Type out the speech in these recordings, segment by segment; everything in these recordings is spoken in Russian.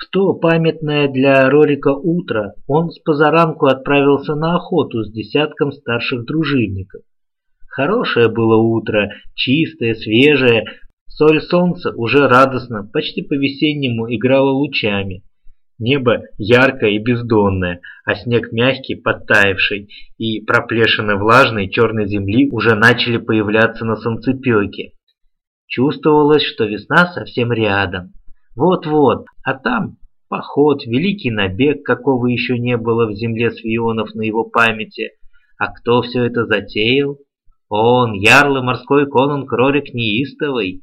В то памятное для Рорика утро он с позаранку отправился на охоту с десятком старших дружинников. Хорошее было утро, чистое, свежее, соль солнца уже радостно, почти по-весеннему играла лучами. Небо яркое и бездонное, а снег мягкий, подтаявший, и проплешины влажной черной земли уже начали появляться на солнцепеке. Чувствовалось, что весна совсем рядом. Вот-вот, а там поход, великий набег, какого еще не было в земле свионов на его памяти. А кто все это затеял? Он, ярлый морской конунг Рорик Неистовый.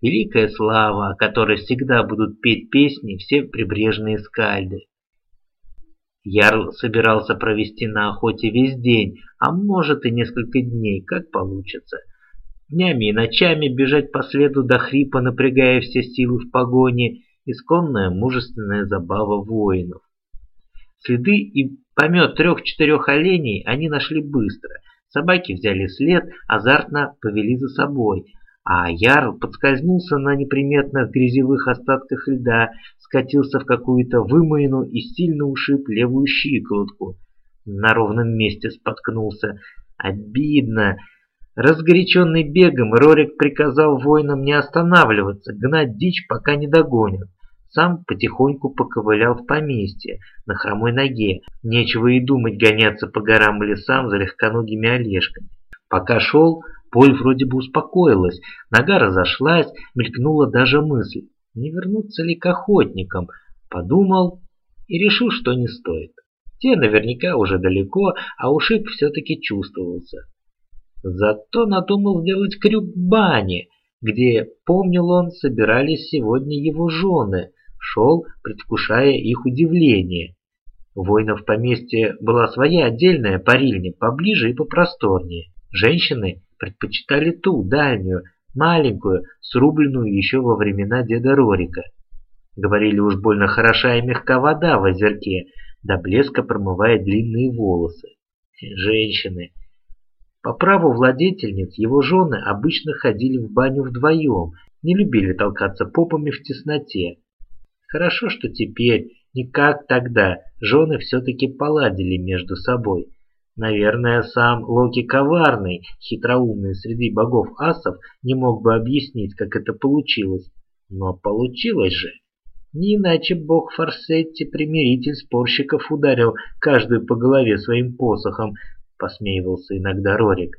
Великая слава, о которой всегда будут петь песни все прибрежные скальды. Ярл собирался провести на охоте весь день, а может и несколько дней, как получится. Днями и ночами бежать по следу до хрипа, напрягая все силы в погоне, исконная мужественная забава воинов. Следы и помет трех-четырех оленей они нашли быстро. Собаки взяли след, азартно повели за собой, а Ярл подскользнулся на неприметных грязевых остатках льда, скатился в какую-то вымоину и сильно ушиб левую щиколотку. На ровном месте споткнулся. Обидно. Разгоряченный бегом, Рорик приказал воинам не останавливаться, гнать дичь, пока не догонят. Сам потихоньку поковылял в поместье, на хромой ноге. Нечего и думать гоняться по горам и лесам за легконогими олежками. Пока шел, Боль вроде бы успокоилась, нога разошлась, мелькнула даже мысль, не вернуться ли к охотникам. Подумал и решил, что не стоит. Те наверняка уже далеко, а ушиб все-таки чувствовался. Зато надумал сделать крюк бани, где, помнил он, собирались сегодня его жены, шел, предвкушая их удивление. У воинов поместья была своя отдельная парильня, поближе и попросторнее. Женщины предпочитали ту, дальнюю, маленькую, срубленную еще во времена деда Рорика. Говорили уж больно хороша и мягка вода в озерке, до блеска промывает длинные волосы. Женщины. По праву владетельниц его жены обычно ходили в баню вдвоем, не любили толкаться попами в тесноте. Хорошо, что теперь, не как тогда, жены все-таки поладили между собой. Наверное, сам Локи коварный, хитроумный среди богов асов, не мог бы объяснить, как это получилось. Но получилось же. Не иначе бог Форсетти, примиритель спорщиков, ударил каждую по голове своим посохом, посмеивался иногда Рорик.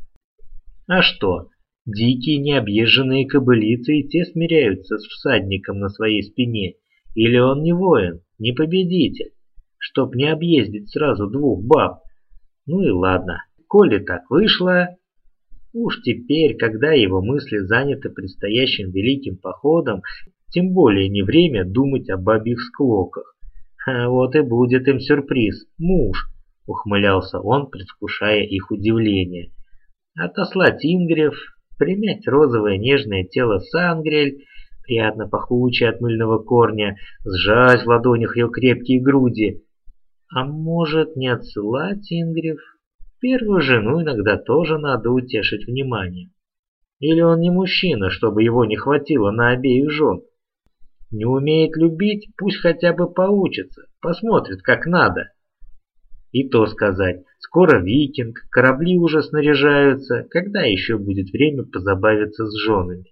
А что, дикие необъезженные кобылицы и те смиряются с всадником на своей спине. Или он не воин, не победитель, чтоб не объездить сразу двух баб, ну и ладно, коли так вышло, уж теперь, когда его мысли заняты предстоящим великим походом, тем более не время думать о бабьих склоках. А вот и будет им сюрприз, муж, ухмылялся он, предвкушая их удивление. Отослать Ингрев, принять розовое нежное тело Сангрель, приятно пахучее от мыльного корня, сжать в ладонях ее крепкие груди, а может, не отсылать Ингрев? Первую жену иногда тоже надо утешить вниманием. Или он не мужчина, чтобы его не хватило на обеих жен? Не умеет любить, пусть хотя бы поучится, посмотрит, как надо. И то сказать, скоро викинг, корабли уже снаряжаются, когда еще будет время позабавиться с женами?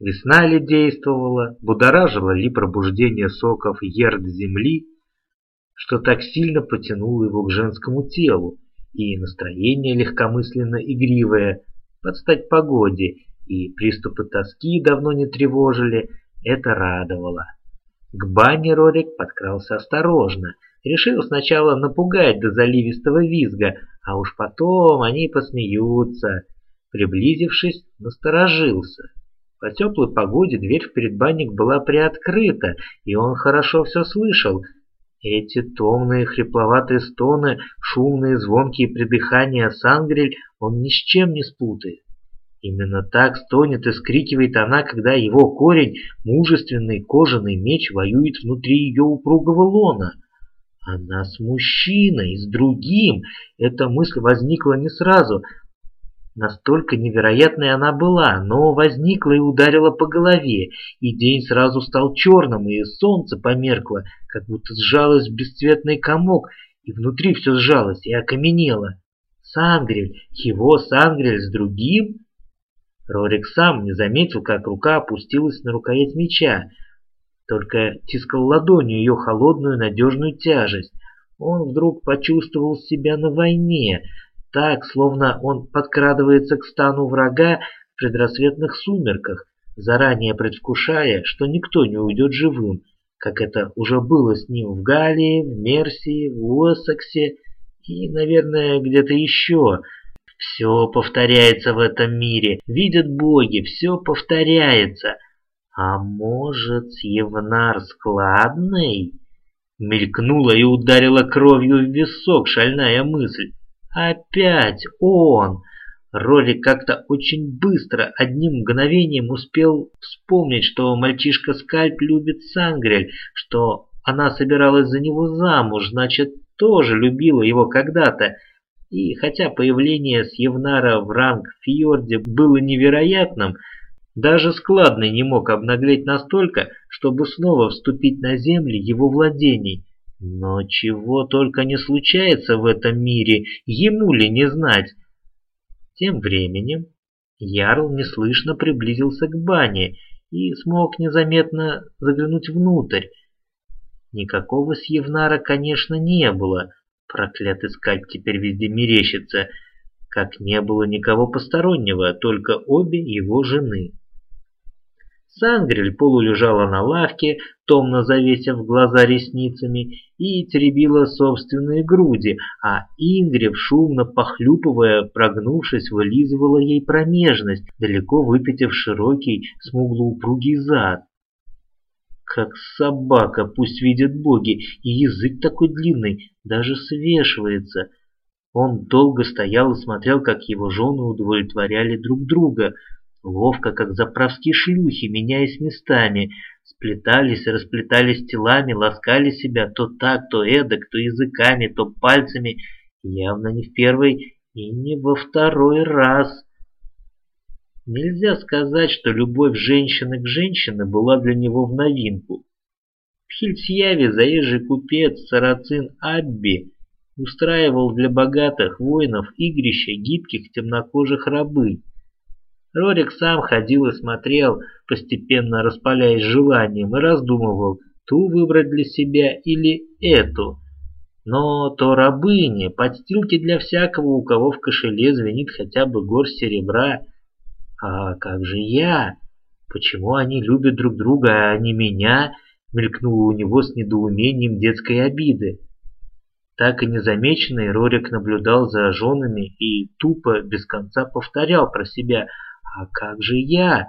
Весна ли действовала, будоражило ли пробуждение соков ерд земли, что так сильно потянуло его к женскому телу, и настроение легкомысленно игривое, под стать погоде, и приступы тоски давно не тревожили, это радовало. К бане Рорик подкрался осторожно, решил сначала напугать до заливистого визга, а уж потом они посмеются. Приблизившись, насторожился. По теплой погоде дверь в предбанник была приоткрыта, и он хорошо все слышал, эти томные хрипловатые стоны, шумные звонкие придыхания Сангрель он ни с чем не спутает. Именно так стонет и скрикивает она, когда его корень, мужественный кожаный меч, воюет внутри ее упругого лона. Она с мужчиной, с другим. Эта мысль возникла не сразу. Настолько невероятной она была, но возникла и ударила по голове, и день сразу стал черным, и солнце померкло, как будто сжалось в бесцветный комок, и внутри все сжалось и окаменело. Сангрель, его Сангрель с другим? Рорик сам не заметил, как рука опустилась на рукоять меча, только тискал ладонью ее холодную надежную тяжесть. Он вдруг почувствовал себя на войне, так, словно он подкрадывается к стану врага в предрассветных сумерках, заранее предвкушая, что никто не уйдет живым, как это уже было с ним в Галлии, в Мерсии, в Уэссексе и, наверное, где-то еще. Все повторяется в этом мире, видят боги, все повторяется. А может, Евнар складный? Мелькнула и ударила кровью в висок шальная мысль. Опять он! Ролик как-то очень быстро, одним мгновением успел вспомнить, что мальчишка Скальп любит Сангрель, что она собиралась за него замуж, значит, тоже любила его когда-то. И хотя появление с Евнара в ранг Фьорде было невероятным, даже складный не мог обнаглеть настолько, чтобы снова вступить на земли его владений. Но чего только не случается в этом мире, ему ли не знать? Тем временем Ярл неслышно приблизился к бане и смог незаметно заглянуть внутрь. Никакого Сьевнара, конечно, не было. Проклятый скальп теперь везде мерещится. Как не было никого постороннего, только обе его жены. Сангрель полулежала на лавке, томно завесив глаза ресницами, и теребила собственные груди, а Ингрев, шумно похлюпывая, прогнувшись, вылизывала ей промежность, далеко выпитив широкий, смуглоупругий зад. Как собака, пусть видят боги, и язык такой длинный, даже свешивается. Он долго стоял и смотрел, как его жены удовлетворяли друг друга, ловко, как заправские шлюхи, меняясь местами, сплетались и расплетались телами, ласкали себя то так, то эдак, то языками, то пальцами, явно не в первый и не во второй раз. Нельзя сказать, что любовь женщины к женщине была для него в новинку. В Хильсьяве заезжий купец Сарацин Абби устраивал для богатых воинов игрища гибких темнокожих рабынь. Рорик сам ходил и смотрел, постепенно распаляясь желанием, и раздумывал, ту выбрать для себя или эту. Но то рабыни, подстилки для всякого, у кого в кошеле звенит хотя бы горсть серебра. А как же я? Почему они любят друг друга, а не меня? Мелькнуло у него с недоумением детской обиды. Так и незамеченный Рорик наблюдал за женами и тупо без конца повторял про себя – а как же я?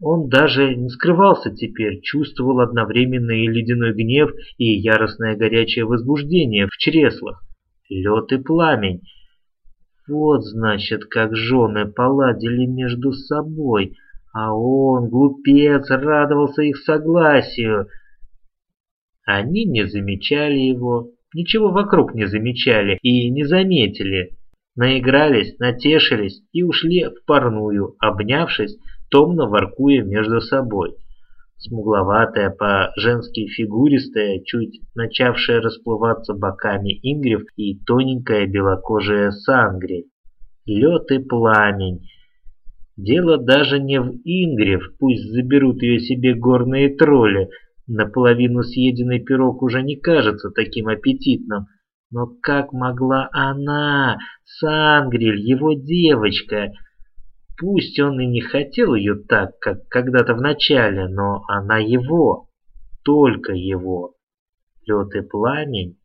Он даже не скрывался теперь, чувствовал одновременно и ледяной гнев, и яростное горячее возбуждение в чреслах. Лед и пламень. Вот, значит, как жены поладили между собой, а он, глупец, радовался их согласию. Они не замечали его, ничего вокруг не замечали и не заметили. Наигрались, натешились и ушли в парную, обнявшись, томно воркуя между собой. Смугловатая, по-женски фигуристая, чуть начавшая расплываться боками Ингрев и тоненькая белокожая Сангри. Лед и пламень. Дело даже не в Ингрев, пусть заберут ее себе горные тролли. Наполовину съеденный пирог уже не кажется таким аппетитным, но как могла она, Сангрель, его девочка? Пусть он и не хотел ее так, как когда-то в начале, но она его, только его. Лед и пламень.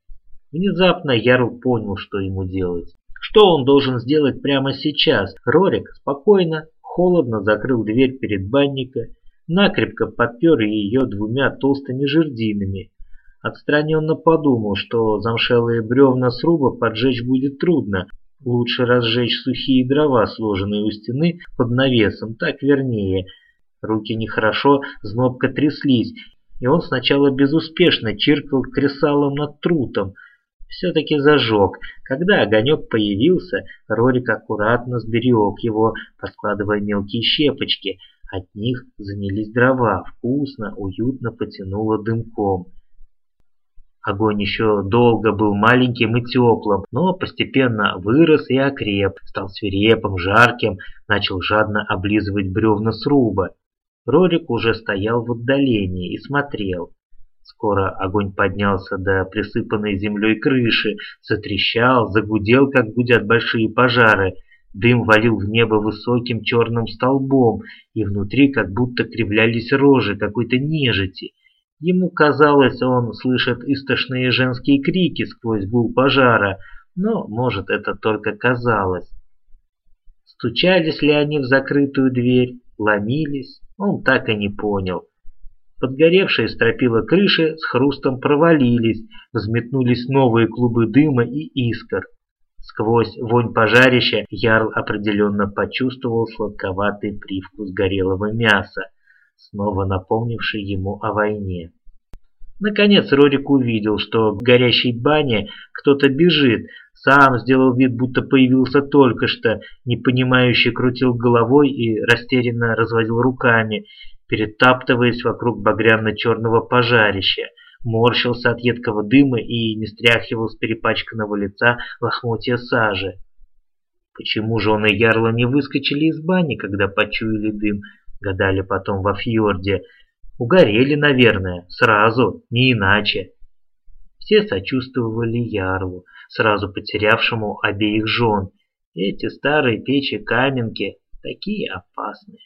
Внезапно Ярл понял, что ему делать. Что он должен сделать прямо сейчас? Рорик спокойно, холодно закрыл дверь перед банника, накрепко подпер ее двумя толстыми жердинами, Отстраненно подумал, что замшелые бревна сруба поджечь будет трудно. Лучше разжечь сухие дрова, сложенные у стены под навесом, так вернее. Руки нехорошо, знобко тряслись, и он сначала безуспешно чиркал кресалом над трутом. все-таки зажег. Когда огонек появился, Рорик аккуратно сберег его, подкладывая мелкие щепочки. От них занялись дрова, вкусно, уютно потянуло дымком. Огонь еще долго был маленьким и теплым, но постепенно вырос и окреп, стал свирепым, жарким, начал жадно облизывать бревна сруба. Рорик уже стоял в отдалении и смотрел. Скоро огонь поднялся до присыпанной землей крыши, затрещал, загудел, как гудят большие пожары. Дым валил в небо высоким черным столбом, и внутри как будто кривлялись рожи какой-то нежити. Ему казалось, он слышит истошные женские крики сквозь гул пожара, но, может, это только казалось. Стучались ли они в закрытую дверь, ломились, он так и не понял. Подгоревшие стропила крыши с хрустом провалились, взметнулись новые клубы дыма и искр. Сквозь вонь пожарища Ярл определенно почувствовал сладковатый привкус горелого мяса снова напомнивший ему о войне. Наконец Рорик увидел, что в горящей бане кто-то бежит, сам сделал вид, будто появился только что, непонимающе крутил головой и растерянно разводил руками, перетаптываясь вокруг багряно-черного пожарища, морщился от едкого дыма и не стряхивал с перепачканного лица лохмотья сажи. Почему же он и Ярла не выскочили из бани, когда почуяли дым, гадали потом во фьорде. Угорели, наверное, сразу, не иначе. Все сочувствовали Ярлу, сразу потерявшему обеих жен. Эти старые печи-каменки такие опасные.